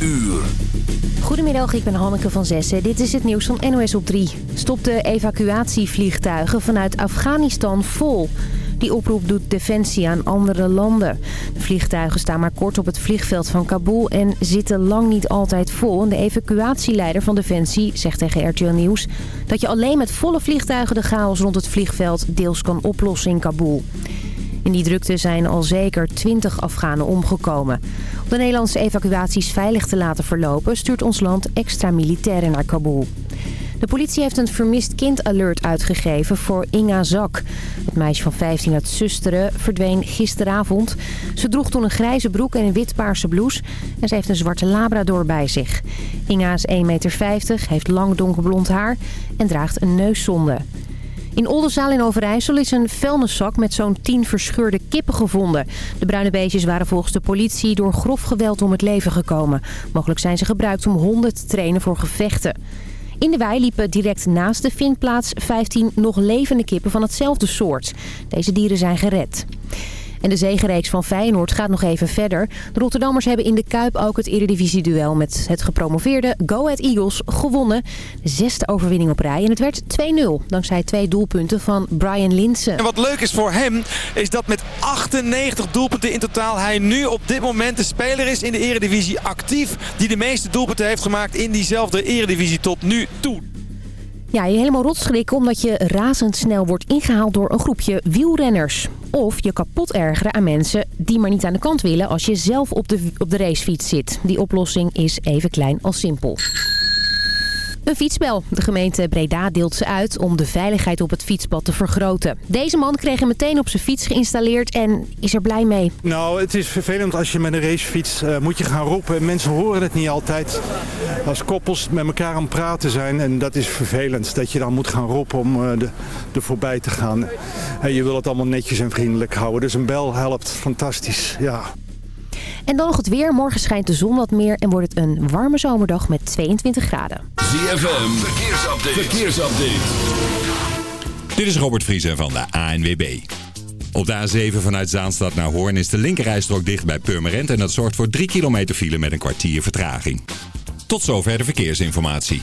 uur. Goedemiddag, ik ben Hanneke van Zessen. Dit is het nieuws van NOS op 3. Stop de evacuatievliegtuigen vanuit Afghanistan vol. Die oproep doet Defensie aan andere landen. De vliegtuigen staan maar kort op het vliegveld van Kabul en zitten lang niet altijd vol. de evacuatieleider van Defensie zegt tegen RTL Nieuws... dat je alleen met volle vliegtuigen de chaos rond het vliegveld deels kan oplossen in Kabul. In die drukte zijn al zeker 20 Afghanen omgekomen. Om de Nederlandse evacuaties veilig te laten verlopen... stuurt ons land extra militairen naar Kabul. De politie heeft een vermist kind alert uitgegeven voor Inga Zak. Het meisje van 15 uit Susteren verdween gisteravond. Ze droeg toen een grijze broek en een wit-paarse blouse. En ze heeft een zwarte labrador bij zich. Inga is 1,50 meter, heeft lang donkerblond haar en draagt een neuszonde. In Oldenzaal in Overijssel is een vuilniszak met zo'n 10 verscheurde kippen gevonden. De bruine beestjes waren volgens de politie door grof geweld om het leven gekomen. Mogelijk zijn ze gebruikt om honden te trainen voor gevechten. In de wei liepen direct naast de vindplaats 15 nog levende kippen van hetzelfde soort. Deze dieren zijn gered. En de zegenreeks van Feyenoord gaat nog even verder. De Rotterdammers hebben in de Kuip ook het Eredivisie-duel met het gepromoveerde Go Ahead Eagles gewonnen. De zesde overwinning op rij en het werd 2-0 dankzij twee doelpunten van Brian Linsen. En wat leuk is voor hem is dat met 98 doelpunten in totaal hij nu op dit moment de speler is in de Eredivisie actief die de meeste doelpunten heeft gemaakt in diezelfde Eredivisie tot nu toe. Ja, je helemaal rotschrikken omdat je razendsnel wordt ingehaald door een groepje wielrenners. Of je kapot ergeren aan mensen die maar niet aan de kant willen als je zelf op de, op de racefiets zit. Die oplossing is even klein als simpel. Een fietsbel. De gemeente Breda deelt ze uit om de veiligheid op het fietspad te vergroten. Deze man kreeg hem meteen op zijn fiets geïnstalleerd en is er blij mee. Nou, het is vervelend als je met een racefiets uh, moet je gaan roepen. Mensen horen het niet altijd. Als koppels met elkaar aan het praten zijn en dat is vervelend. Dat je dan moet gaan roepen om uh, de, er voorbij te gaan. En je wil het allemaal netjes en vriendelijk houden. Dus een bel helpt fantastisch, ja. En dan nog het weer. Morgen schijnt de zon wat meer en wordt het een warme zomerdag met 22 graden. ZFM, verkeersupdate. verkeersupdate. Dit is Robert Vriezer van de ANWB. Op de A7 vanuit Zaanstad naar Hoorn is de linkerrijstrook dicht bij Purmerend... en dat zorgt voor 3 kilometer file met een kwartier vertraging. Tot zover de verkeersinformatie.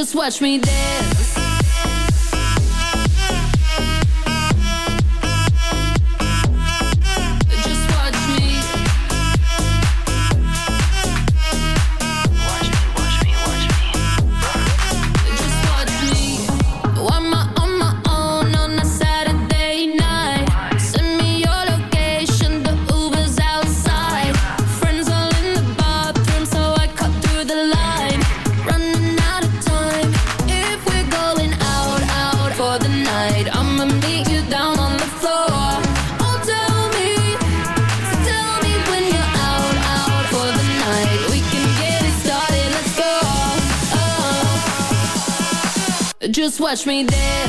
just watch me dance. touch me there.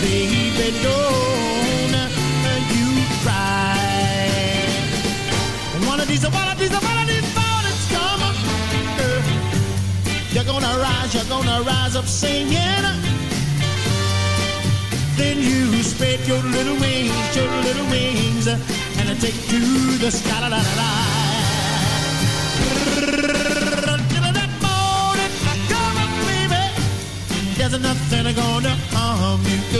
baby, don't you cry. One of these, one of these, one of these mornings come, girl. You're gonna rise, you're gonna rise up singing. Then you spread your little wings, your little wings, and I take to the sky. There's nothing gonna harm you.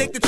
Addicted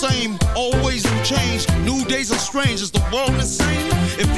Same. Always new change. New days are strange. Is the world insane? If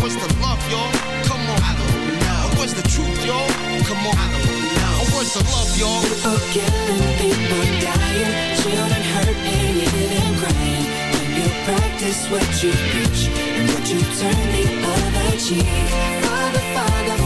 What's the love, y'all? Come on. I don't know. Where's the truth, y'all? Come on. I don't know. Where's the love, y'all? People people dying, children hurt and you crying. When you practice what you preach and what you turn the other cheek. Father, Father,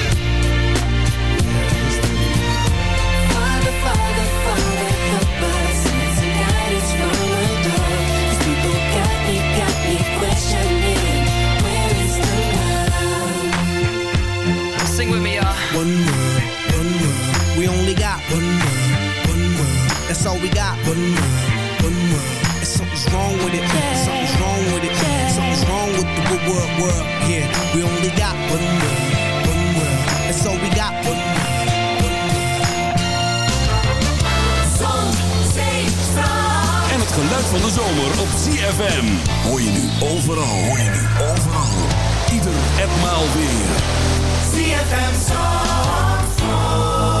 One world, one world. We only got one world, one world. That's all we got. One world, one world. And something's wrong with it. Something's wrong with it. Something's wrong with the wo- world, world. Yeah, we only got one world, one world. That's all we got. One world. Zon, zee, strand. En het geluid van de zomer op ZFM. Hoor je nu overal. Hoor je nu overal. Ieder etmaal weer. ZFM Zandvoort.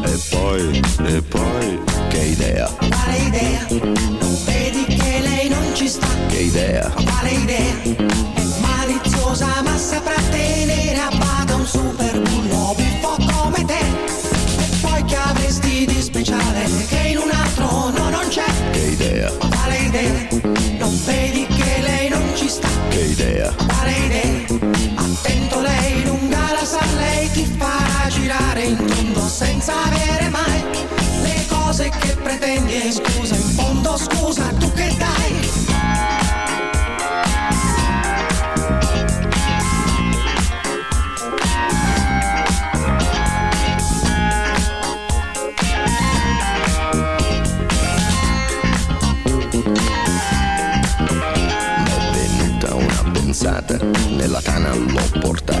E poi, e poi, che idea, Quale idea? Non vedi che lei non ci sta? che idea, Quale idea? È maliziosa ma saprà tenere a bada un super bullo buffo come te. E poi che avresti di speciale che in un altro no non c'è? che idea, Quale idea? Non vedi che lei non ci sta? che idea, Quale idea? Attento lei lunga la sa, lei ti farà girare in tondo senza avere che scusa, in fondo scusa, tu che dai? nella tana l'ho portata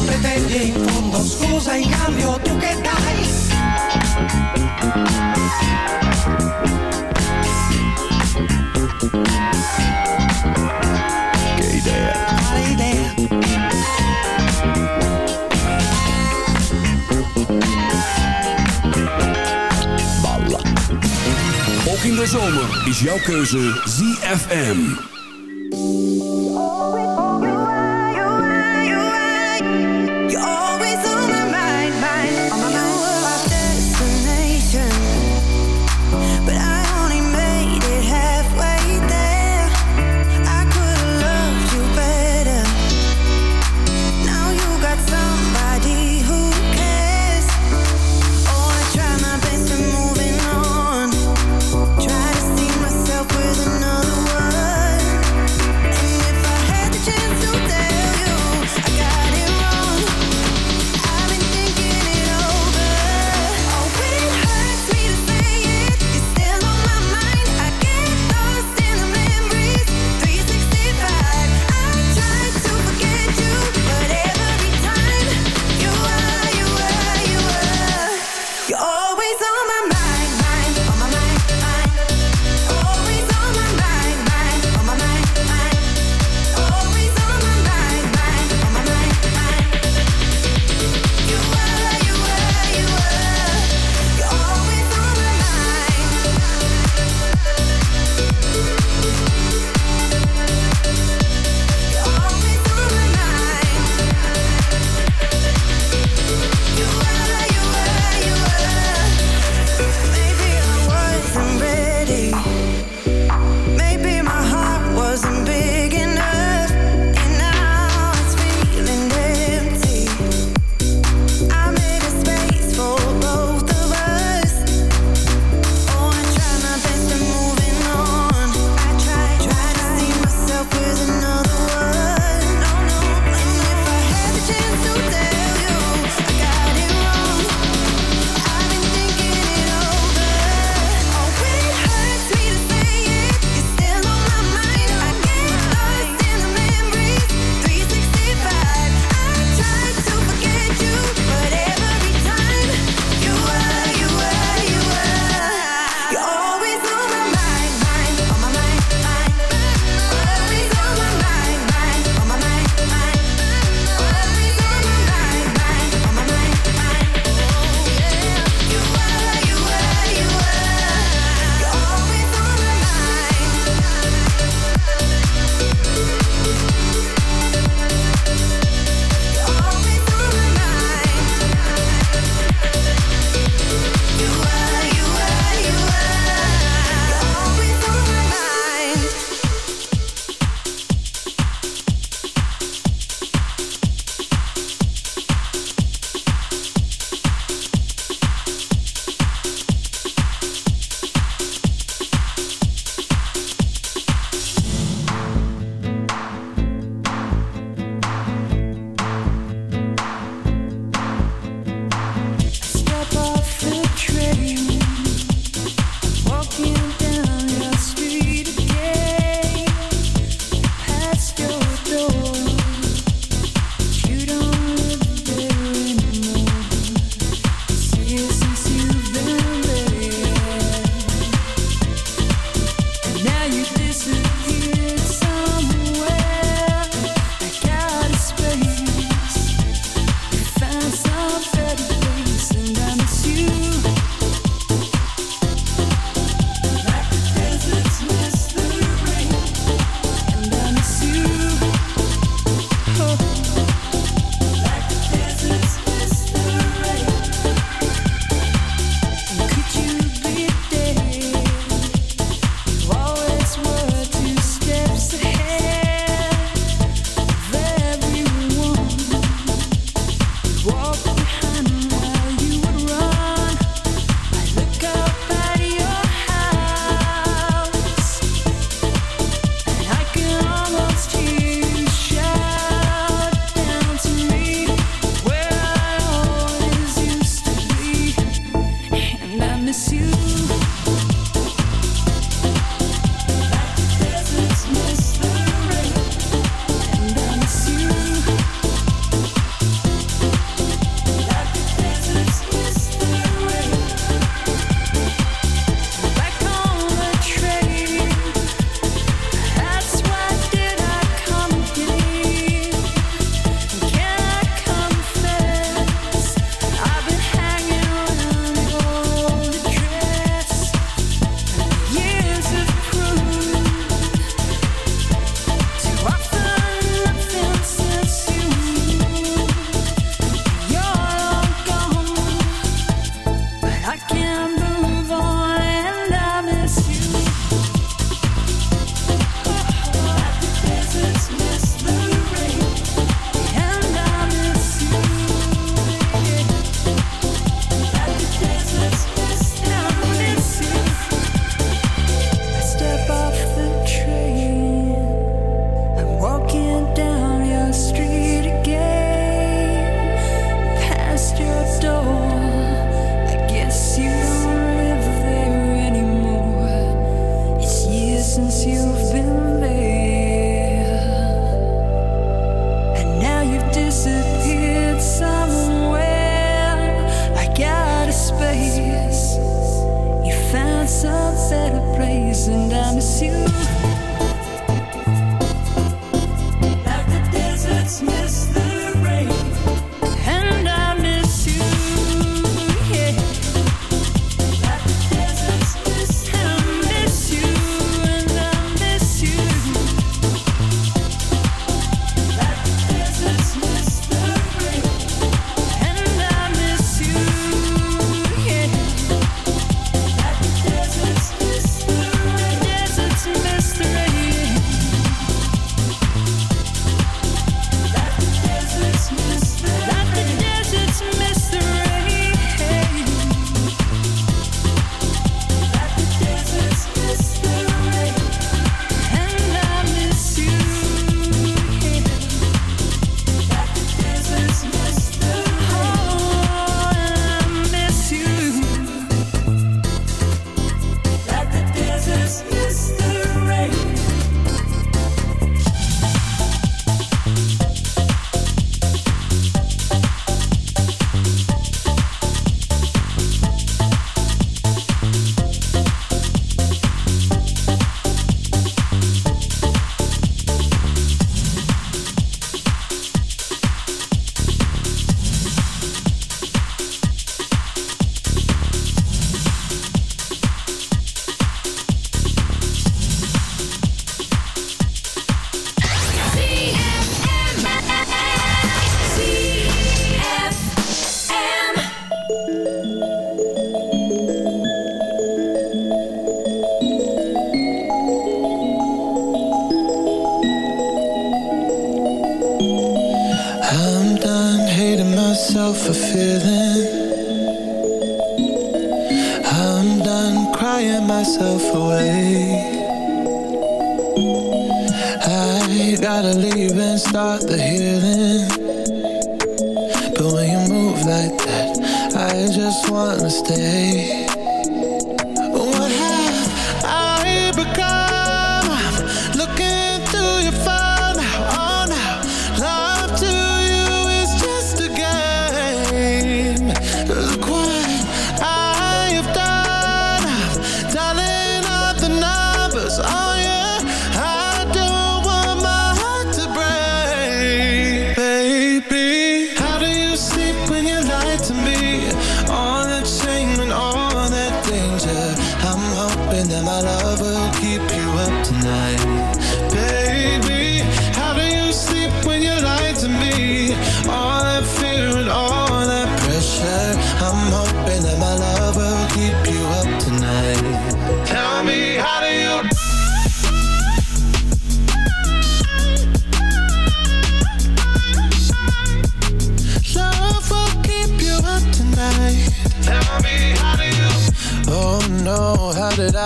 cose che pretendi e in fondo. Scusa in cambio tu che dai? che idea, Quale idea? balla. Ook in de zomer is jouw keuze ZFM.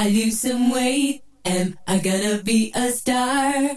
I lose some weight. Am I gonna be a star?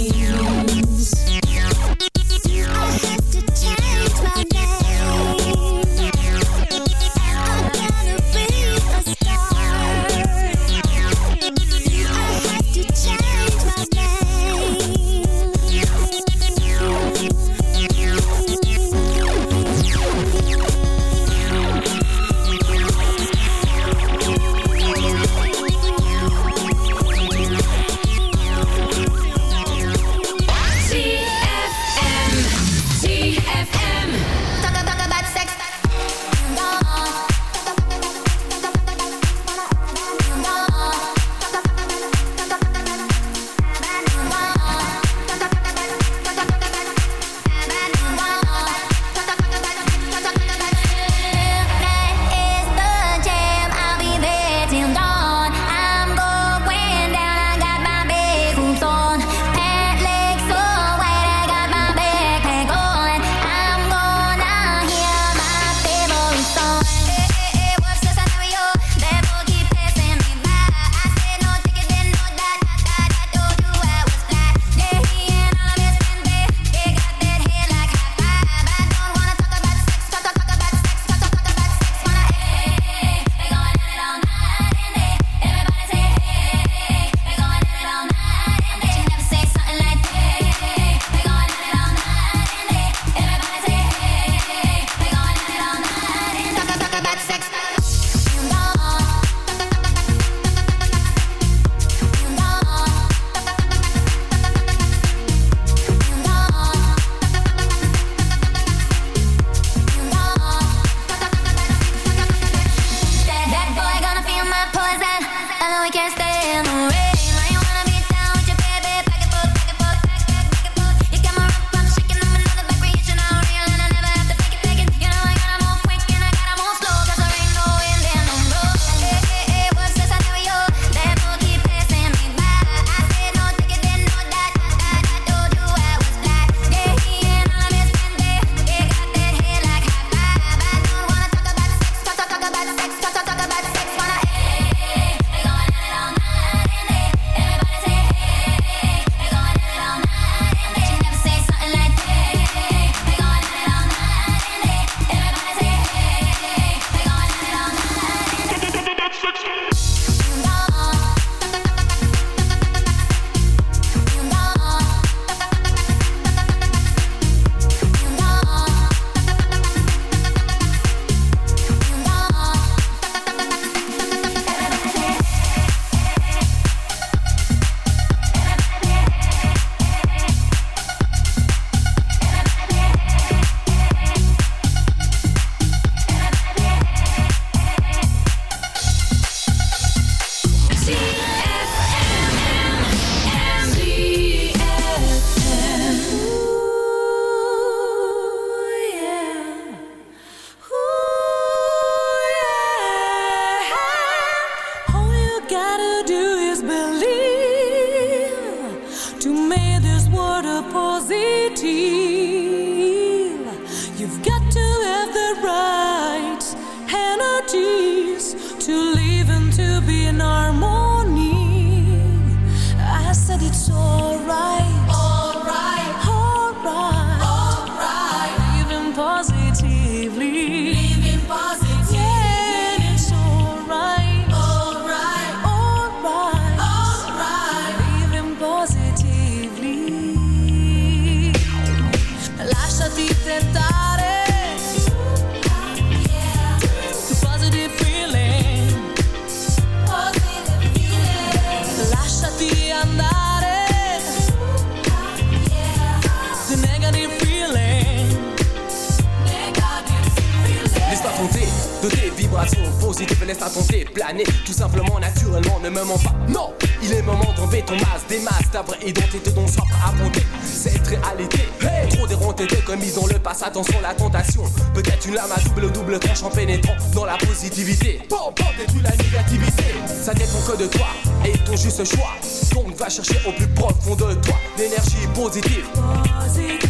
Vibrations positives, laisse-toi tenter, planer tout simplement, naturellement, ne me mens pas. Non, il est moment d'enlever ton masque, des masques, ta vraie identité dont prêt à affronter cette réalité. Hey, trop déronté comme ils ont le passe, attention la tentation. Peut-être une lame à double double tranche en pénétrant dans la positivité. Bon, bon, la négativité. Ça dépend que de toi et ton juste choix. Donc va chercher au plus profond de toi l'énergie positive.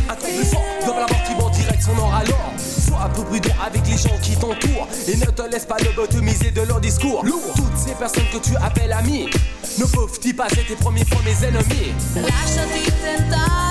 Un truc plus fort, dans la mort qui va direct son or alors. Sois un peu prudent avec les gens qui t'entourent et ne te laisse pas lobotomiser de leur discours. Toutes ces personnes que tu appelles amis ne peuvent-ils pas être tes premiers fois mes ennemis? Lasciati tentare.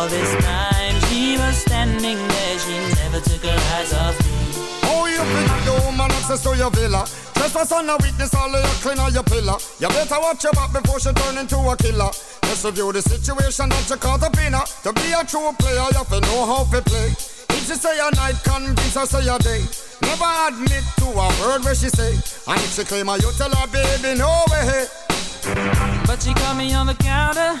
All this time she was standing there, she never took her eyes off me. Oh, you think the woman access to your villa? Trespass on a witness, all of your clean on your pillar. You better watch your back before she turn into a killer. Just review the situation that you caught up in her. To be a true player, you have to know how to play. If she say a night, convince her say a day. Never admit to a word where she say. And if she claim her, you tell her, baby, no way. But she caught me on the counter.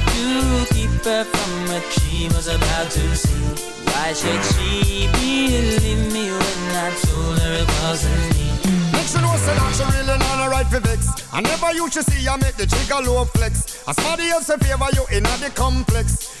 to keep her from what she was about to see. Why should she believe me when I told her it wasn't me? She know say that she really not a right for vex. I never used to see her make the trigger low flex. As somebody else in favor you in the complex.